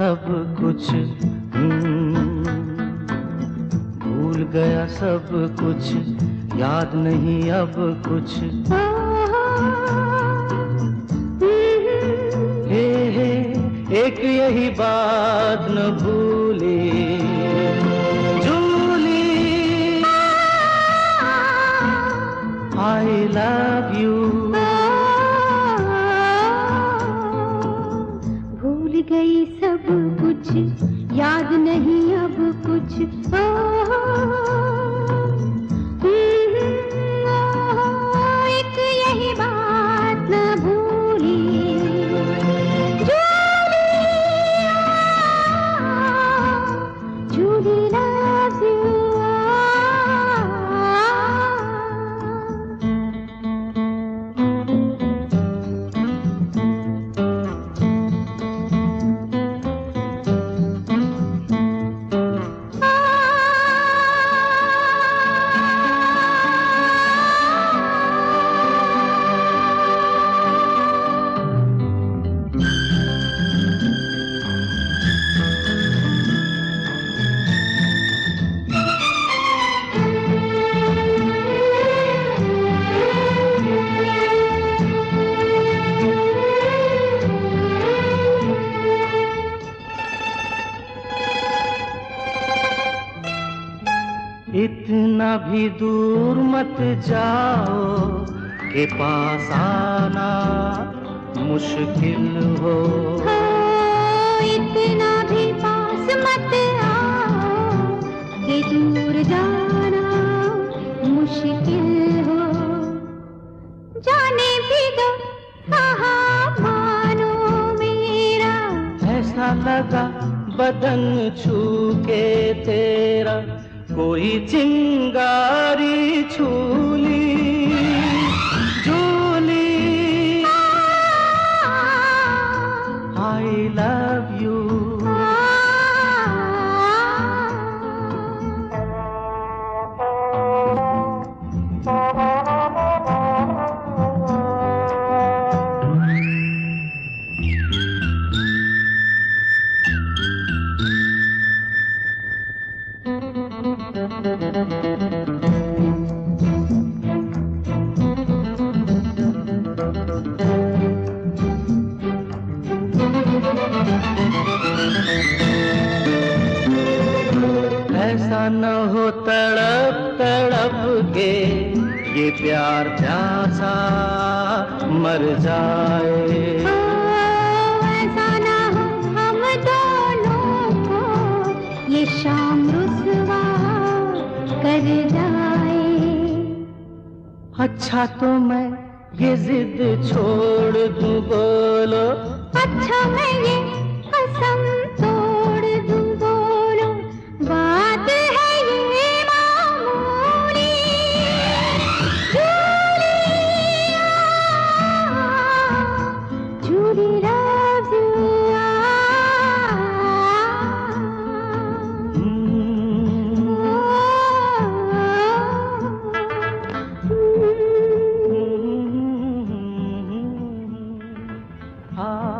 कुछ। हम्म, भूल गया सब कुछ। याद नहीं अब कुछ। हे हे एक यही बात न भूली। जूली आई लव सब कुछ। याद नहीं अब कुछ। ओ, एक इतना भी दूर मत जाओ के पास आना मुश्किल हो। इतना भी पास मत आओ कि दूर जाना मुश्किल हो। जाने भी दो कहा मानो मेरा। ऐसा लगा बदन छू के तेरा। कोई चिंगारी छूली जूली आई लव यू ऐसा न हो तड़प तड़प के ये प्यार प्यासा मर जाए। ऐसा ना हो हम दोनों को ये शाम ठहर जाए। अच्छा तो मैं ये जिद छोड़ दू बोलो। अच्छा मैं ये कसम apart.